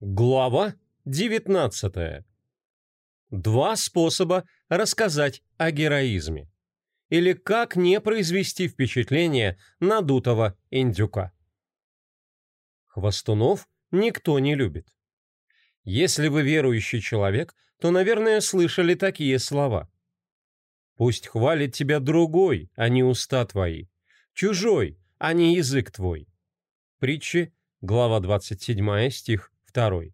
Глава 19. Два способа рассказать о героизме. Или как не произвести впечатление надутого индюка. Хвостунов никто не любит. Если вы верующий человек, то, наверное, слышали такие слова. «Пусть хвалит тебя другой, а не уста твои, чужой, а не язык твой». Притчи, глава 27, стих 2.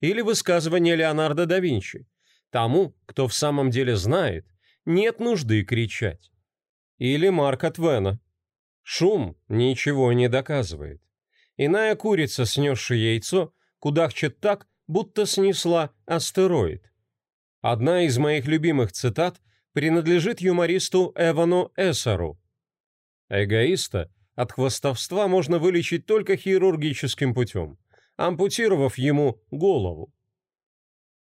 Или высказывание Леонардо да Винчи. Тому, кто в самом деле знает, нет нужды кричать. Или Марка Твена. Шум ничего не доказывает. Иная курица, снесшая яйцо, кудахчет так, будто снесла астероид. Одна из моих любимых цитат принадлежит юмористу Эвану Эссеру. Эгоиста от хвостовства можно вылечить только хирургическим путем ампутировав ему голову.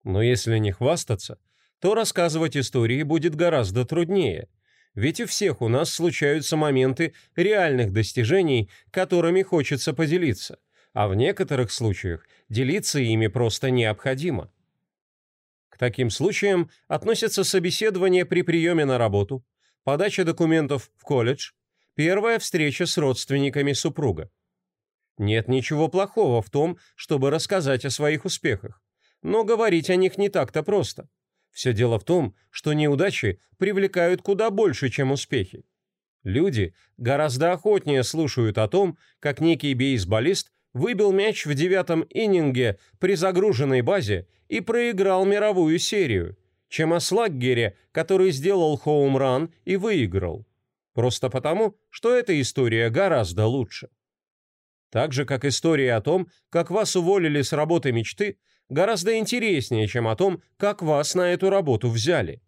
Но если не хвастаться, то рассказывать истории будет гораздо труднее, ведь у всех у нас случаются моменты реальных достижений, которыми хочется поделиться, а в некоторых случаях делиться ими просто необходимо. К таким случаям относятся собеседование при приеме на работу, подача документов в колледж, первая встреча с родственниками супруга. Нет ничего плохого в том, чтобы рассказать о своих успехах, но говорить о них не так-то просто. Все дело в том, что неудачи привлекают куда больше, чем успехи. Люди гораздо охотнее слушают о том, как некий бейсболист выбил мяч в девятом иннинге при загруженной базе и проиграл мировую серию, чем о Слаггере, который сделал хоум-ран и выиграл. Просто потому, что эта история гораздо лучше. Так же, как история о том, как вас уволили с работы мечты, гораздо интереснее, чем о том, как вас на эту работу взяли.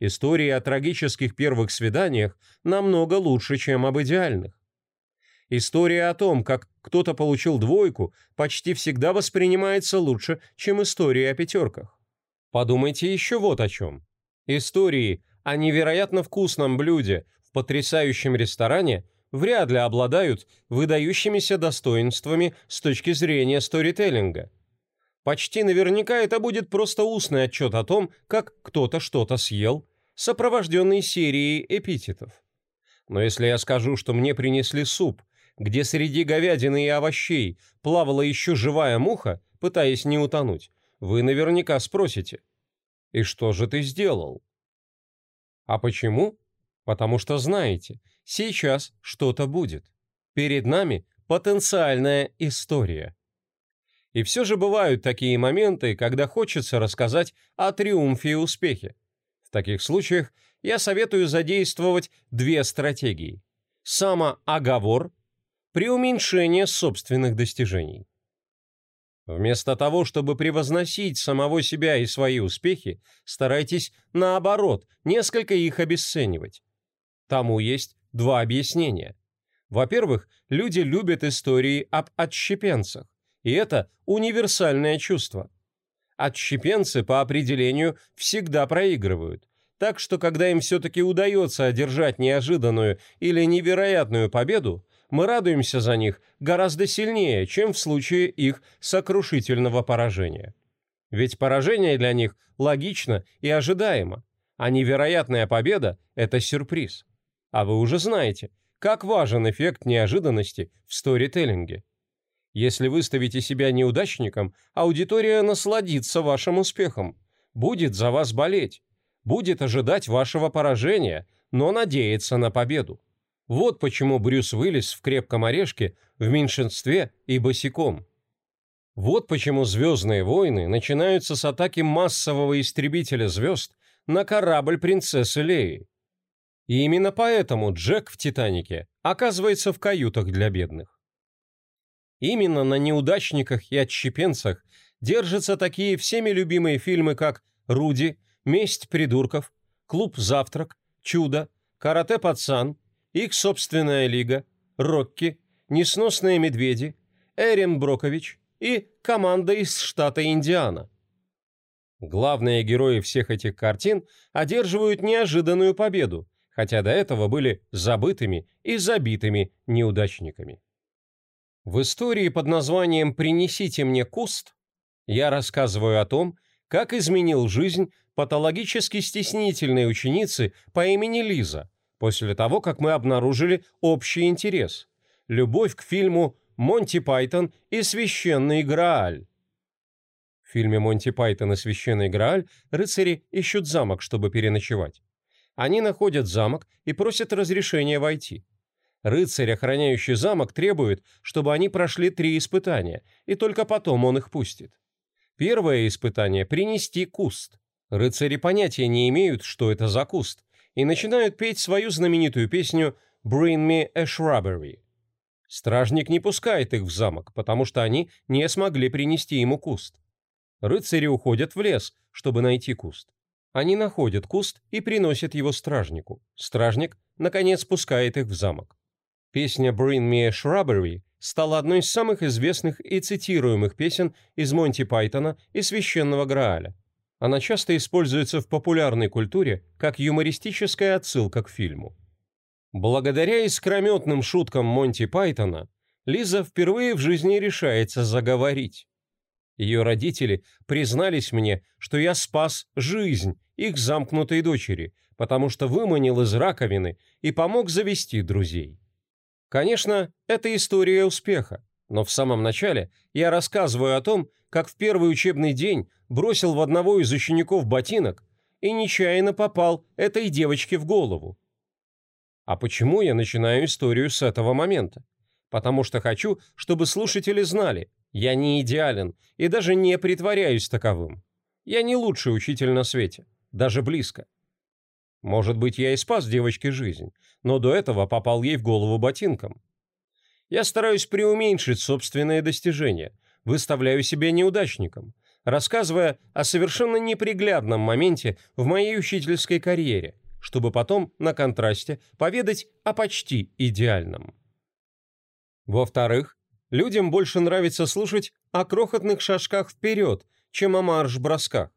Истории о трагических первых свиданиях намного лучше, чем об идеальных. История о том, как кто-то получил двойку, почти всегда воспринимается лучше, чем история о пятерках. Подумайте еще вот о чем. Истории о невероятно вкусном блюде в потрясающем ресторане – вряд ли обладают выдающимися достоинствами с точки зрения сторителлинга. Почти наверняка это будет просто устный отчет о том, как кто-то что-то съел, сопровожденный серией эпитетов. Но если я скажу, что мне принесли суп, где среди говядины и овощей плавала еще живая муха, пытаясь не утонуть, вы наверняка спросите, «И что же ты сделал?» А почему? Потому что знаете, сейчас что-то будет. Перед нами потенциальная история. И все же бывают такие моменты, когда хочется рассказать о триумфе и успехе. В таких случаях я советую задействовать две стратегии. Самооговор, преуменьшение собственных достижений. Вместо того, чтобы превозносить самого себя и свои успехи, старайтесь, наоборот, несколько их обесценивать. Тому есть два объяснения. Во-первых, люди любят истории об отщепенцах, и это универсальное чувство. Отщепенцы по определению всегда проигрывают, так что когда им все-таки удается одержать неожиданную или невероятную победу, мы радуемся за них гораздо сильнее, чем в случае их сокрушительного поражения. Ведь поражение для них логично и ожидаемо, а невероятная победа – это сюрприз. А вы уже знаете, как важен эффект неожиданности в сторителлинге. Если выставите себя неудачником, аудитория насладится вашим успехом, будет за вас болеть, будет ожидать вашего поражения, но надеяться на победу. Вот почему Брюс Уиллис в «Крепком орешке» в меньшинстве и босиком. Вот почему «Звездные войны» начинаются с атаки массового истребителя звезд на корабль принцессы Леи. И именно поэтому Джек в «Титанике» оказывается в каютах для бедных. Именно на неудачниках и отщепенцах держатся такие всеми любимые фильмы, как «Руди», «Месть придурков», «Клуб завтрак», «Чудо», «Карате-пацан», «Их собственная лига», «Рокки», «Несносные медведи», «Эрин Брокович» и «Команда из штата Индиана». Главные герои всех этих картин одерживают неожиданную победу, хотя до этого были забытыми и забитыми неудачниками. В истории под названием «Принесите мне куст» я рассказываю о том, как изменил жизнь патологически стеснительной ученицы по имени Лиза после того, как мы обнаружили общий интерес – любовь к фильму «Монти Пайтон и священный Грааль». В фильме «Монти Пайтон и священный Грааль» рыцари ищут замок, чтобы переночевать. Они находят замок и просят разрешения войти. Рыцарь, охраняющий замок, требует, чтобы они прошли три испытания, и только потом он их пустит. Первое испытание – принести куст. Рыцари понятия не имеют, что это за куст, и начинают петь свою знаменитую песню «Bring me a shrubbery». Стражник не пускает их в замок, потому что они не смогли принести ему куст. Рыцари уходят в лес, чтобы найти куст. Они находят куст и приносят его стражнику. Стражник, наконец, пускает их в замок. Песня «Bring me a shrubbery» стала одной из самых известных и цитируемых песен из Монти Пайтона и Священного Грааля. Она часто используется в популярной культуре как юмористическая отсылка к фильму. Благодаря искрометным шуткам Монти Пайтона, Лиза впервые в жизни решается заговорить. Ее родители признались мне, что я спас жизнь их замкнутой дочери, потому что выманил из раковины и помог завести друзей. Конечно, это история успеха, но в самом начале я рассказываю о том, как в первый учебный день бросил в одного из учеников ботинок и нечаянно попал этой девочке в голову. А почему я начинаю историю с этого момента? Потому что хочу, чтобы слушатели знали, я не идеален и даже не притворяюсь таковым. Я не лучший учитель на свете, даже близко. Может быть, я и спас девочке жизнь, но до этого попал ей в голову ботинком. Я стараюсь преуменьшить собственные достижения, выставляю себя неудачником, рассказывая о совершенно неприглядном моменте в моей учительской карьере, чтобы потом, на контрасте, поведать о почти идеальном. Во-вторых, людям больше нравится слушать о крохотных шажках вперед, чем о марш-бросках.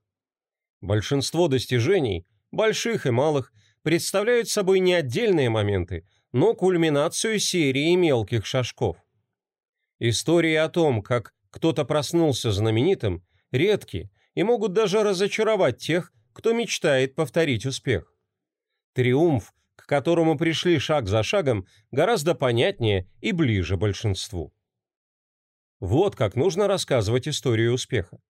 Большинство достижений больших и малых, представляют собой не отдельные моменты, но кульминацию серии мелких шажков. Истории о том, как кто-то проснулся знаменитым, редки и могут даже разочаровать тех, кто мечтает повторить успех. Триумф, к которому пришли шаг за шагом, гораздо понятнее и ближе большинству. Вот как нужно рассказывать историю успеха.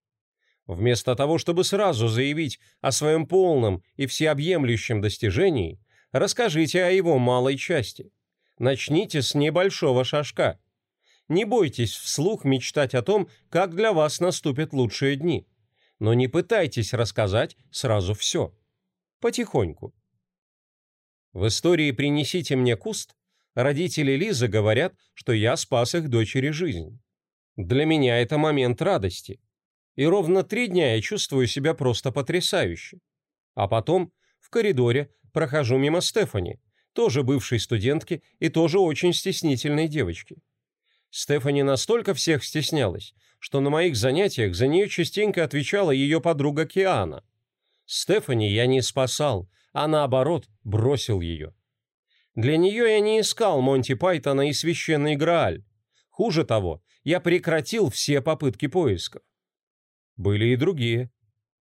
Вместо того, чтобы сразу заявить о своем полном и всеобъемлющем достижении, расскажите о его малой части. Начните с небольшого шажка. Не бойтесь вслух мечтать о том, как для вас наступят лучшие дни. Но не пытайтесь рассказать сразу все. Потихоньку. В истории «Принесите мне куст» родители Лизы говорят, что я спас их дочери жизнь. Для меня это момент радости – и ровно три дня я чувствую себя просто потрясающе. А потом в коридоре прохожу мимо Стефани, тоже бывшей студентки и тоже очень стеснительной девочки. Стефани настолько всех стеснялась, что на моих занятиях за нее частенько отвечала ее подруга Киана. Стефани я не спасал, а наоборот бросил ее. Для нее я не искал Монти Пайтона и священный Грааль. Хуже того, я прекратил все попытки поисков. Были и другие.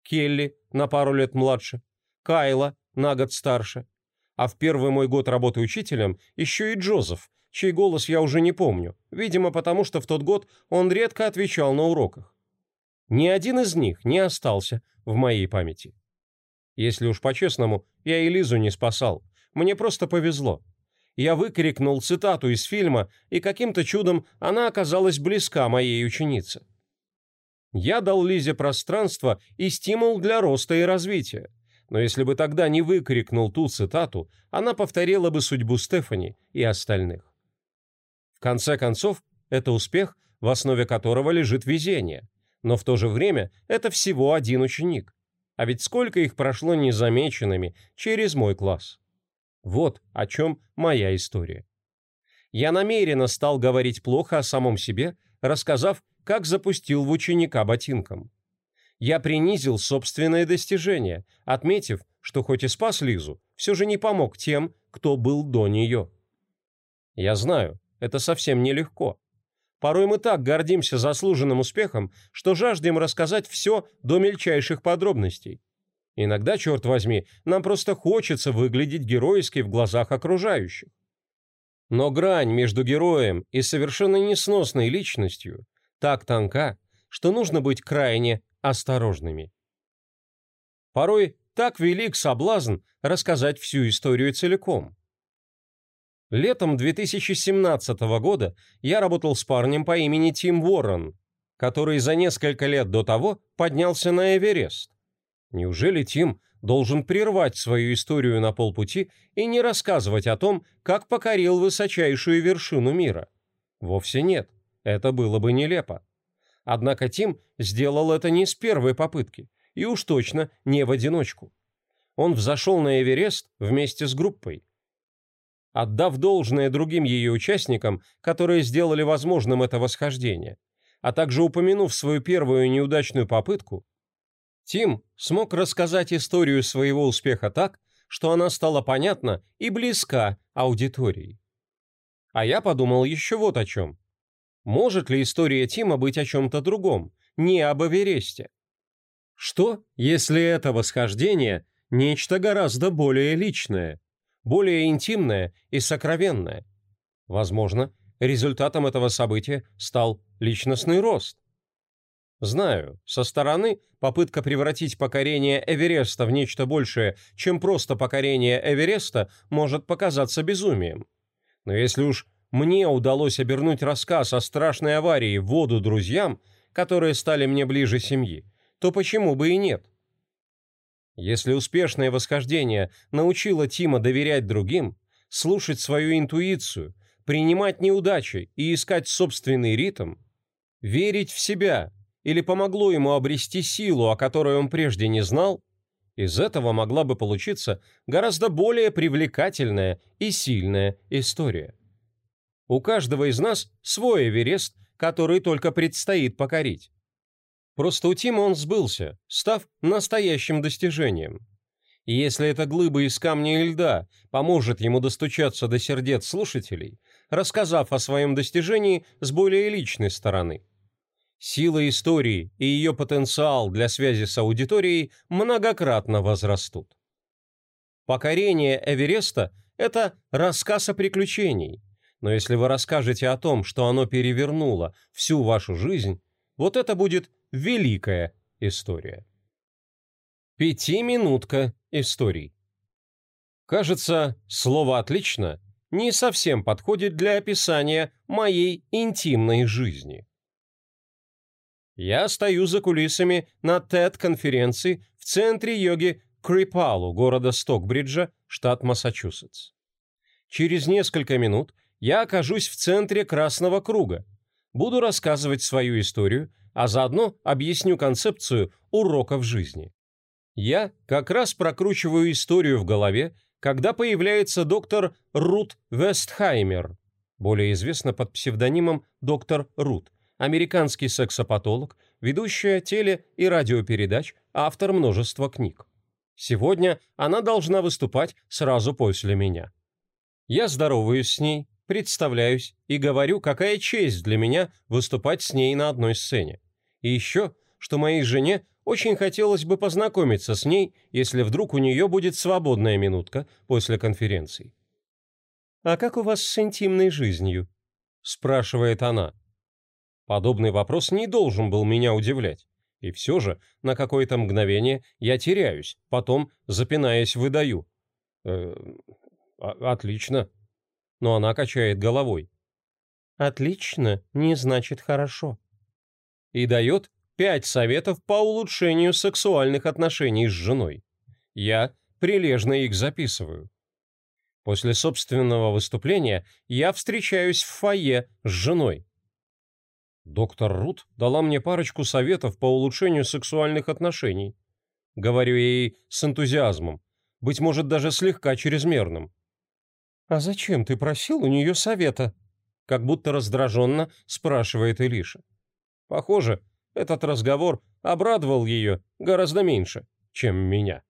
Келли на пару лет младше, Кайла на год старше, а в первый мой год работы учителем еще и Джозеф, чей голос я уже не помню, видимо, потому что в тот год он редко отвечал на уроках. Ни один из них не остался в моей памяти. Если уж по-честному, я и Лизу не спасал, мне просто повезло. Я выкрикнул цитату из фильма, и каким-то чудом она оказалась близка моей ученице. Я дал Лизе пространство и стимул для роста и развития. Но если бы тогда не выкрикнул ту цитату, она повторила бы судьбу Стефани и остальных. В конце концов, это успех, в основе которого лежит везение. Но в то же время это всего один ученик. А ведь сколько их прошло незамеченными через мой класс. Вот о чем моя история. Я намеренно стал говорить плохо о самом себе, рассказав, как запустил в ученика ботинком. Я принизил собственные достижения, отметив, что хоть и спас Лизу, все же не помог тем, кто был до нее. Я знаю, это совсем нелегко. Порой мы так гордимся заслуженным успехом, что жаждем рассказать все до мельчайших подробностей. Иногда, черт возьми, нам просто хочется выглядеть геройски в глазах окружающих. Но грань между героем и совершенно несносной личностью так тонка, что нужно быть крайне осторожными. Порой так велик соблазн рассказать всю историю целиком. Летом 2017 года я работал с парнем по имени Тим Уоррен, который за несколько лет до того поднялся на Эверест. Неужели Тим должен прервать свою историю на полпути и не рассказывать о том, как покорил высочайшую вершину мира? Вовсе нет, это было бы нелепо. Однако Тим сделал это не с первой попытки, и уж точно не в одиночку. Он взошел на Эверест вместе с группой. Отдав должное другим ее участникам, которые сделали возможным это восхождение, а также упомянув свою первую неудачную попытку, Тим смог рассказать историю своего успеха так, что она стала понятна и близка аудитории. А я подумал еще вот о чем. Может ли история Тима быть о чем-то другом, не об Эвересте? Что, если это восхождение – нечто гораздо более личное, более интимное и сокровенное? Возможно, результатом этого события стал личностный рост. Знаю, со стороны попытка превратить покорение Эвереста в нечто большее, чем просто покорение Эвереста, может показаться безумием. Но если уж мне удалось обернуть рассказ о страшной аварии в воду друзьям, которые стали мне ближе семьи, то почему бы и нет? Если успешное восхождение научило Тима доверять другим, слушать свою интуицию, принимать неудачи и искать собственный ритм, верить в себя – или помогло ему обрести силу, о которой он прежде не знал, из этого могла бы получиться гораздо более привлекательная и сильная история. У каждого из нас свой Эверест, который только предстоит покорить. Просто у Тима он сбылся, став настоящим достижением. И если эта глыба из камня и льда поможет ему достучаться до сердец слушателей, рассказав о своем достижении с более личной стороны – Сила истории и ее потенциал для связи с аудиторией многократно возрастут. Покорение Эвереста – это рассказ о приключении, но если вы расскажете о том, что оно перевернуло всю вашу жизнь, вот это будет великая история. Пятиминутка историй. Кажется, слово «отлично» не совсем подходит для описания моей интимной жизни. Я стою за кулисами на TED-конференции в центре йоги Крипалу, города Стокбриджа, штат Массачусетс. Через несколько минут я окажусь в центре Красного Круга. Буду рассказывать свою историю, а заодно объясню концепцию уроков жизни. Я как раз прокручиваю историю в голове, когда появляется доктор Рут Вестхаймер, более известна под псевдонимом доктор Рут, американский сексопатолог, ведущая теле- и радиопередач, автор множества книг. Сегодня она должна выступать сразу после меня. Я здороваюсь с ней, представляюсь и говорю, какая честь для меня выступать с ней на одной сцене. И еще, что моей жене очень хотелось бы познакомиться с ней, если вдруг у нее будет свободная минутка после конференции. «А как у вас с интимной жизнью?» – спрашивает она. Подобный вопрос не должен был меня удивлять. И все же, на какое-то мгновение я теряюсь, потом, запинаясь, выдаю. «Э, «Отлично». Но она качает головой. «Отлично не значит хорошо». И дает пять советов по улучшению сексуальных отношений с женой. Я прилежно их записываю. После собственного выступления я встречаюсь в фойе с женой. Доктор Рут дала мне парочку советов по улучшению сексуальных отношений. Говорю ей с энтузиазмом, быть может, даже слегка чрезмерным. «А зачем ты просил у нее совета?» Как будто раздраженно спрашивает Илиша. Похоже, этот разговор обрадовал ее гораздо меньше, чем меня.